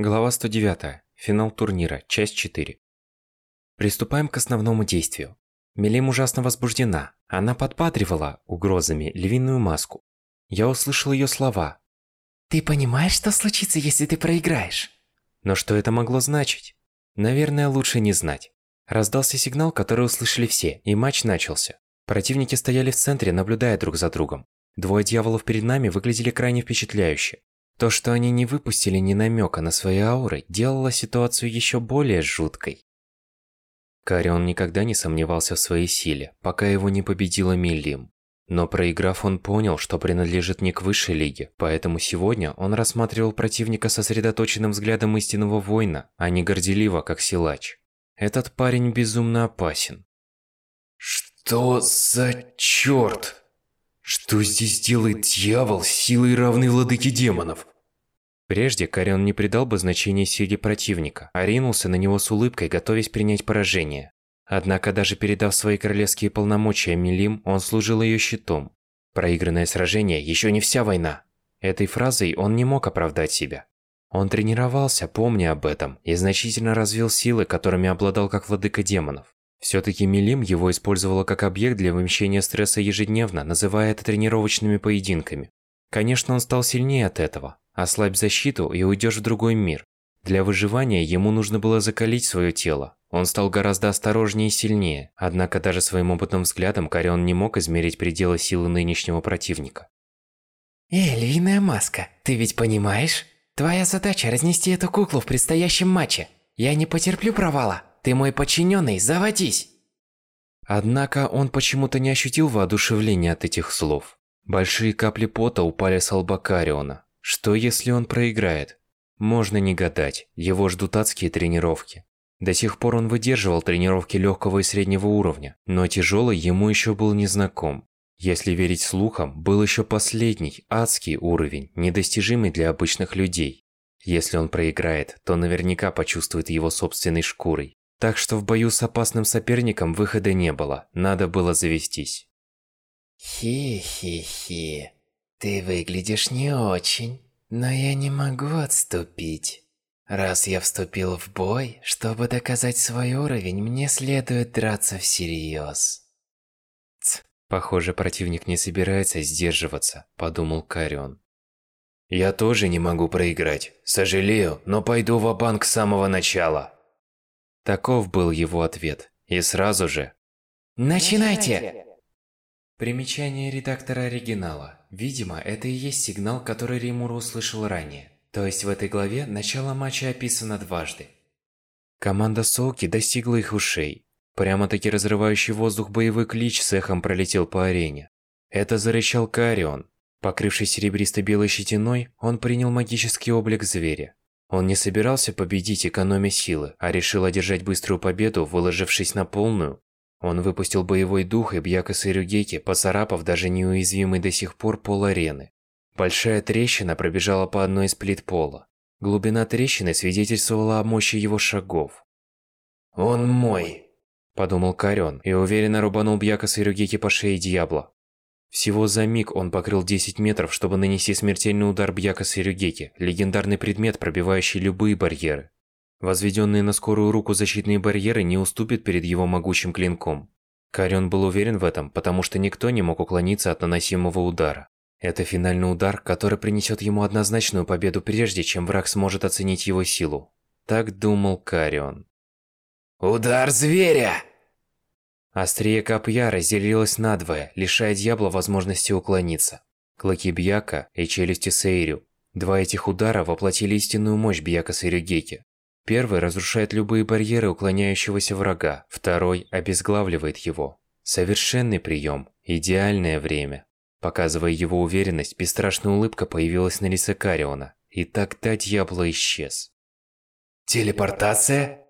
Глава 109. Финал турнира. Часть 4. Приступаем к основному действию. Мелим ужасно возбуждена. Она подпадривала угрозами львиную маску. Я услышал ее слова. Ты понимаешь, что случится, если ты проиграешь? Но что это могло значить? Наверное, лучше не знать. Раздался сигнал, который услышали все, и матч начался. Противники стояли в центре, наблюдая друг за другом. Двое дьяволов перед нами выглядели крайне впечатляюще. То, что они не выпустили ни намека на свои ауры, делало ситуацию еще более жуткой. Карион никогда не сомневался в своей силе, пока его не победила Миллим. Но проиграв, он понял, что принадлежит не к высшей лиге, поэтому сегодня он рассматривал противника сосредоточенным взглядом истинного воина, а не горделиво, как силач. Этот парень безумно опасен. Что за чёрт? Что здесь делает дьявол с силой равной владыке демонов? Прежде Карион не придал бы значения силе противника, а ринулся на него с улыбкой, готовясь принять поражение. Однако даже передав свои королевские полномочия Милим, он служил ее щитом. Проигранное сражение еще не вся война. Этой фразой он не мог оправдать себя. Он тренировался, помня об этом, и значительно развил силы, которыми обладал как владыка демонов. Все-таки Милим его использовала как объект для вымещения стресса ежедневно, называя это тренировочными поединками. Конечно, он стал сильнее от этого. Ослабь защиту и уйдешь в другой мир. Для выживания ему нужно было закалить свое тело. Он стал гораздо осторожнее и сильнее, однако даже своим опытным взглядом Карион не мог измерить пределы силы нынешнего противника. Эй, львиная маска, ты ведь понимаешь? Твоя задача разнести эту куклу в предстоящем матче. Я не потерплю провала. Ты мой подчиненный, заводись! Однако он почему-то не ощутил воодушевления от этих слов. Большие капли пота упали с лба Кариона. Что если он проиграет? Можно не гадать, его ждут адские тренировки. До сих пор он выдерживал тренировки легкого и среднего уровня, но тяжелый ему еще был незнаком. Если верить слухам, был еще последний, адский уровень, недостижимый для обычных людей. Если он проиграет, то наверняка почувствует его собственной шкурой. Так что в бою с опасным соперником выхода не было, надо было завестись. Хи-хи-хи, ты выглядишь не очень, но я не могу отступить. Раз я вступил в бой, чтобы доказать свой уровень, мне следует драться всерьез. Ц, похоже, противник не собирается сдерживаться, подумал Карион. Я тоже не могу проиграть. Сожалею, но пойду в банк с самого начала. Таков был его ответ. И сразу же... Начинайте! Примечание редактора оригинала. Видимо, это и есть сигнал, который Римур услышал ранее. То есть в этой главе начало матча описано дважды. Команда Солки достигла их ушей. Прямо-таки разрывающий воздух боевой клич с эхом пролетел по арене. Это зарычал Карион. Покрывшись серебристо-белой щетиной, он принял магический облик зверя. Он не собирался победить экономя силы, а решил одержать быструю победу, выложившись на полную. Он выпустил боевой дух и Бьяка Сырюгеки, поцарапав даже неуязвимый до сих пор пол арены. Большая трещина пробежала по одной из плит пола. Глубина трещины свидетельствовала о мощи его шагов. «Он мой», – подумал Карен и уверенно рубанул Бьяка Сырюгеки по шее Дьябла. Всего за миг он покрыл 10 метров, чтобы нанести смертельный удар Бьяка Сирюгеки, легендарный предмет, пробивающий любые барьеры. Возведенные на скорую руку защитные барьеры не уступят перед его могучим клинком. Карион был уверен в этом, потому что никто не мог уклониться от наносимого удара. Это финальный удар, который принесет ему однозначную победу прежде, чем враг сможет оценить его силу. Так думал Карион. «Удар зверя!» Острие копья разделилось надвое, лишая дьявола возможности уклониться. Клыки Бьяка и челюсти Сейрю. Два этих удара воплотили истинную мощь Бьяка Сейрюгеки. Первый разрушает любые барьеры уклоняющегося врага, второй обезглавливает его. Совершенный прием, идеальное время. Показывая его уверенность, бесстрашная улыбка появилась на лице Кариона, и тогда дьявол исчез. «Телепортация?»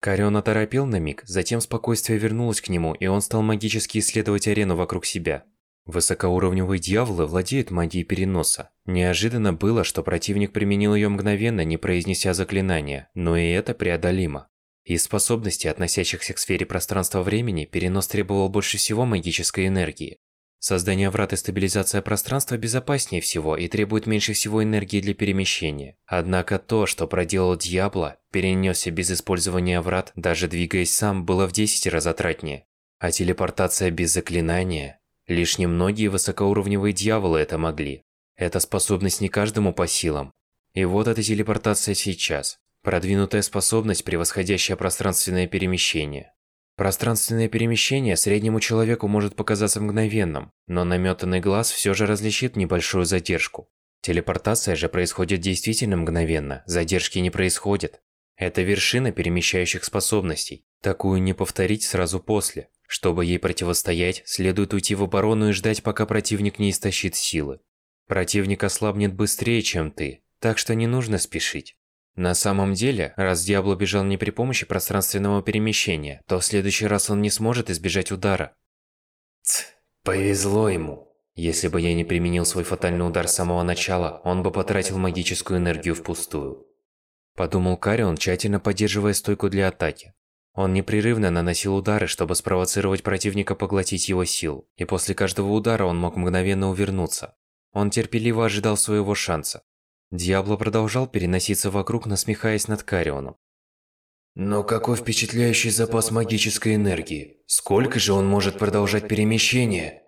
Карион оторопел на миг, затем спокойствие вернулось к нему, и он стал магически исследовать арену вокруг себя. Высокоуровневые дьяволы владеют магией переноса. Неожиданно было, что противник применил ее мгновенно, не произнеся заклинания, но и это преодолимо. Из способностей, относящихся к сфере пространства-времени, перенос требовал больше всего магической энергии. Создание врат и стабилизация пространства безопаснее всего и требует меньше всего энергии для перемещения. Однако то, что проделал Дьябло, перенесся без использования врат, даже двигаясь сам, было в 10 раз затратнее. А телепортация без заклинания? Лишь немногие высокоуровневые дьяволы это могли. Эта способность не каждому по силам. И вот эта телепортация сейчас. Продвинутая способность, превосходящая пространственное перемещение. Пространственное перемещение среднему человеку может показаться мгновенным, но наметанный глаз все же различит небольшую задержку. Телепортация же происходит действительно мгновенно, задержки не происходит. Это вершина перемещающих способностей. Такую не повторить сразу после. Чтобы ей противостоять, следует уйти в оборону и ждать, пока противник не истощит силы. Противник ослабнет быстрее, чем ты, так что не нужно спешить. На самом деле, раз Диабло бежал не при помощи пространственного перемещения, то в следующий раз он не сможет избежать удара. Ц, повезло ему. Если бы я не применил свой фатальный удар с самого начала, он бы потратил магическую энергию впустую. Подумал Карион, тщательно поддерживая стойку для атаки. Он непрерывно наносил удары, чтобы спровоцировать противника поглотить его сил, и после каждого удара он мог мгновенно увернуться. Он терпеливо ожидал своего шанса. Диабло продолжал переноситься вокруг, насмехаясь над Карионом. Но какой впечатляющий запас магической энергии. Сколько же он может продолжать перемещение?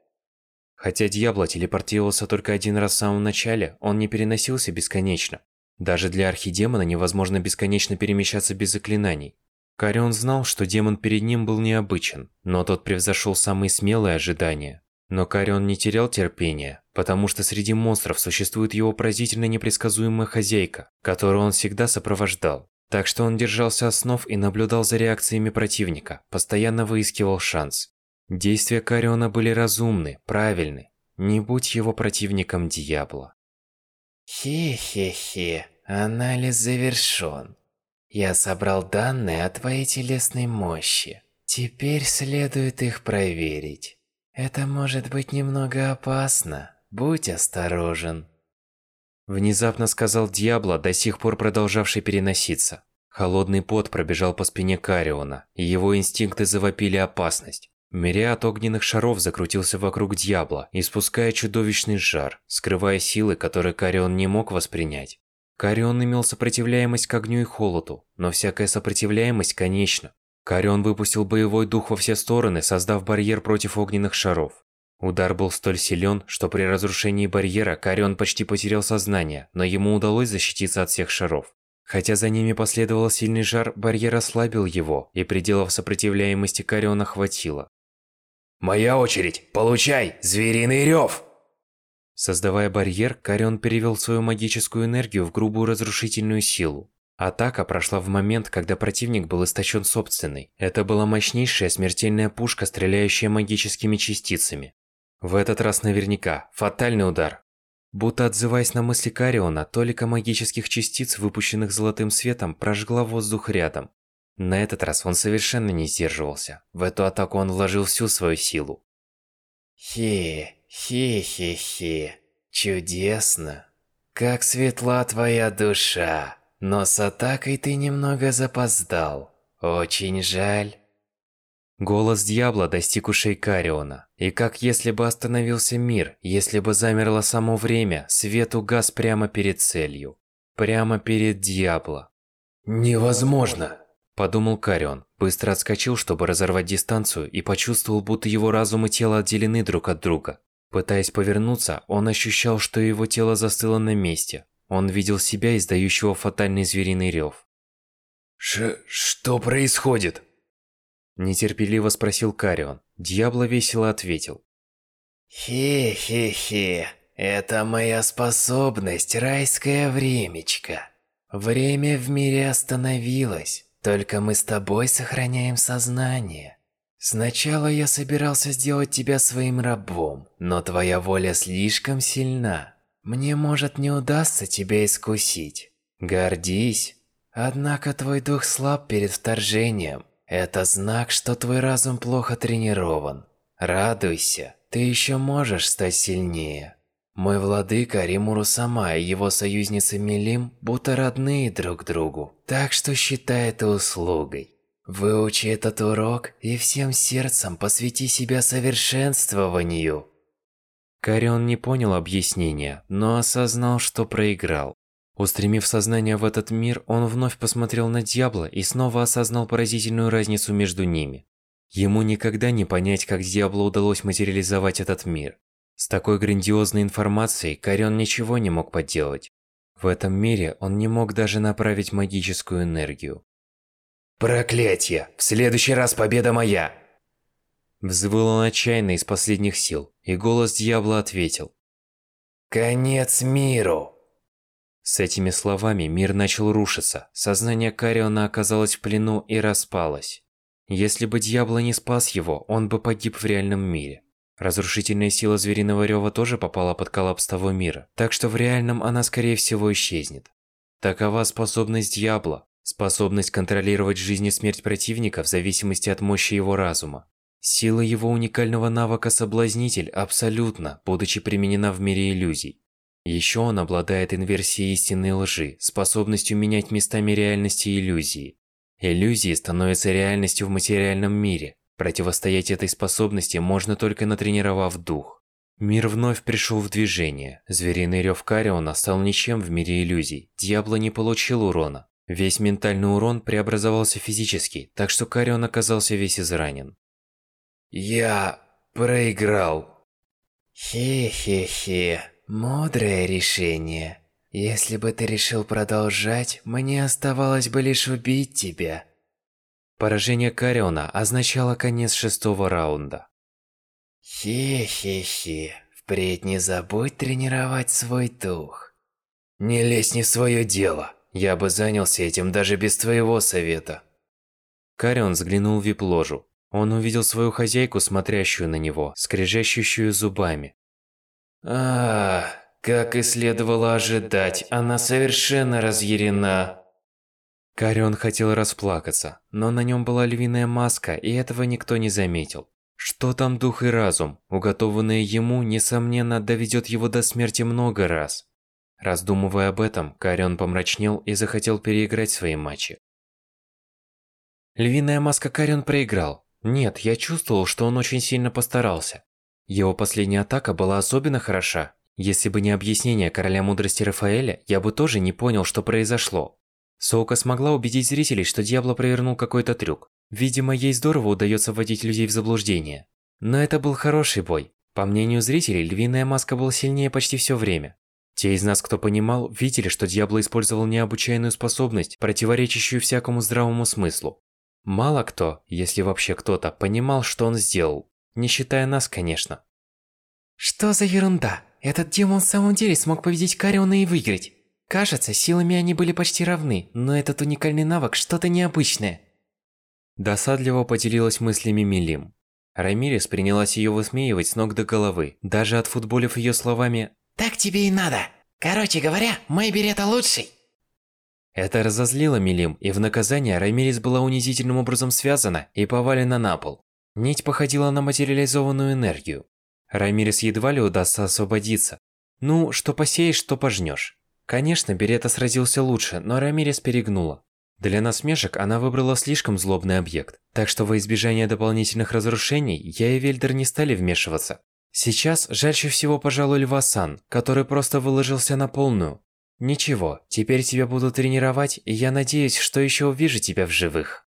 Хотя Диабло телепортировался только один раз в самом начале, он не переносился бесконечно. Даже для архидемона невозможно бесконечно перемещаться без заклинаний. Карион знал, что демон перед ним был необычен, но тот превзошел самые смелые ожидания. Но Карион не терял терпения, потому что среди монстров существует его поразительно непредсказуемая хозяйка, которую он всегда сопровождал. Так что он держался основ и наблюдал за реакциями противника, постоянно выискивал шанс. Действия Кариона были разумны, правильны. Не будь его противником Диабло. Хе-хе-хе, анализ завершён. Я собрал данные о твоей телесной мощи. Теперь следует их проверить. Это может быть немного опасно. Будь осторожен. Внезапно сказал Диабло, до сих пор продолжавший переноситься. Холодный пот пробежал по спине Кариона, и его инстинкты завопили опасность. Мириад огненных шаров закрутился вокруг Дьябла, испуская чудовищный жар, скрывая силы, которые Карион не мог воспринять. Карион имел сопротивляемость к огню и холоду, но всякая сопротивляемость конечна. Карион выпустил боевой дух во все стороны, создав барьер против огненных шаров. Удар был столь силен, что при разрушении барьера Карион почти потерял сознание, но ему удалось защититься от всех шаров. Хотя за ними последовал сильный жар, барьер ослабил его, и пределов сопротивляемости Кариона хватило. «Моя очередь! Получай! Звериный рев!» Создавая барьер, Карион перевел свою магическую энергию в грубую разрушительную силу. Атака прошла в момент, когда противник был истощен собственной. Это была мощнейшая смертельная пушка, стреляющая магическими частицами. В этот раз наверняка. Фатальный удар. Будто отзываясь на мысли Кариона, толика магических частиц, выпущенных золотым светом, прожгла воздух рядом. На этот раз он совершенно не сдерживался. В эту атаку он вложил всю свою силу. Хе, хе-хе-хе. Чудесно. Как светла твоя душа. Но с атакой ты немного запоздал. Очень жаль. Голос Дьябла достиг ушей Кариона. И как если бы остановился мир, если бы замерло само время, свет угас прямо перед целью. Прямо перед Дьябло. «Невозможно!» Подумал Карион, быстро отскочил, чтобы разорвать дистанцию, и почувствовал, будто его разум и тело отделены друг от друга. Пытаясь повернуться, он ощущал, что его тело застыло на месте. Он видел себя, издающего фатальный звериный рев. Ш что происходит? Нетерпеливо спросил Карион. Дьябло весело ответил. Хе-хе-хе, это моя способность, райское времечко. Время в мире остановилось, только мы с тобой сохраняем сознание. Сначала я собирался сделать тебя своим рабом, но твоя воля слишком сильна. Мне может не удастся тебя искусить. Гордись. Однако твой дух слаб перед вторжением. Это знак, что твой разум плохо тренирован. Радуйся, ты еще можешь стать сильнее. Мой владыка Римуру сама и его союзница Милим будто родные друг другу, так что считай это услугой. Выучи этот урок и всем сердцем посвяти себя совершенствованию. Карион не понял объяснения, но осознал, что проиграл. Устремив сознание в этот мир, он вновь посмотрел на Дьябло и снова осознал поразительную разницу между ними. Ему никогда не понять, как Дьябло удалось материализовать этот мир. С такой грандиозной информацией Карион ничего не мог поделать. В этом мире он не мог даже направить магическую энергию. Проклятье! В следующий раз победа моя! Взвыл он отчаянно из последних сил, и голос дьявола ответил. Конец миру! С этими словами мир начал рушиться, сознание Кариона оказалось в плену и распалось. Если бы дьявол не спас его, он бы погиб в реальном мире. Разрушительная сила звериного рёва тоже попала под коллапс того мира, так что в реальном она скорее всего исчезнет. Такова способность дьявола, способность контролировать жизнь и смерть противника в зависимости от мощи его разума. Сила его уникального навыка Соблазнитель абсолютно, будучи применена в мире иллюзий. Еще он обладает инверсией истинной лжи, способностью менять местами реальности и иллюзии. Иллюзии становятся реальностью в материальном мире. Противостоять этой способности можно только натренировав дух. Мир вновь пришел в движение. Звериный рев Кариона стал ничем в мире иллюзий. Дьябло не получил урона. Весь ментальный урон преобразовался физически, так что Карион оказался весь изранен. Я проиграл. Хе-хе-хе. Мудрое решение. Если бы ты решил продолжать, мне оставалось бы лишь убить тебя. Поражение Кариона означало конец шестого раунда. Хе-хе-хе. Впредь не забудь тренировать свой дух. Не лезь не в свое дело. Я бы занялся этим даже без твоего совета. Карион взглянул в вип-ложу. Он увидел свою хозяйку, смотрящую на него, скрежещущую зубами. А, как и следовало ожидать, она совершенно разъярена. Карион хотел расплакаться, но на нем была львиная маска, и этого никто не заметил. Что там дух и разум, уготованные ему, несомненно, доведет его до смерти много раз. Раздумывая об этом, Карион помрачнел и захотел переиграть свои матчи. Львиная маска Карион проиграл, нет, я чувствовал, что он очень сильно постарался. Его последняя атака была особенно хороша. Если бы не объяснение короля мудрости Рафаэля, я бы тоже не понял, что произошло. Соука смогла убедить зрителей, что Дьябло провернул какой-то трюк. Видимо, ей здорово удается вводить людей в заблуждение. Но это был хороший бой. По мнению зрителей, львиная маска была сильнее почти все время. Те из нас, кто понимал, видели, что Дьябло использовал необычайную способность, противоречащую всякому здравому смыслу. Мало кто, если вообще кто-то, понимал, что он сделал. Не считая нас, конечно. Что за ерунда? Этот демон в самом деле смог победить Кариона и выиграть. Кажется, силами они были почти равны, но этот уникальный навык что-то необычное. Досадливо поделилась мыслями Милим. Рамирес принялась ее высмеивать с ног до головы, даже отфутболив ее словами «Так тебе и надо! Короче говоря, мой берета лучший!» Это разозлило Милим, и в наказание Раймирис была унизительным образом связана и повалена на пол. Нить походила на материализованную энергию. Раймирис едва ли удастся освободиться. Ну, что посеешь, что пожнешь. Конечно, Берета сразился лучше, но Рамирес перегнула. Для насмешек она выбрала слишком злобный объект, так что во избежание дополнительных разрушений я и Вельдер не стали вмешиваться. Сейчас жальше всего, пожалуй, Льва Сан, который просто выложился на полную. Ничего, теперь тебя буду тренировать, и я надеюсь, что еще увижу тебя в живых.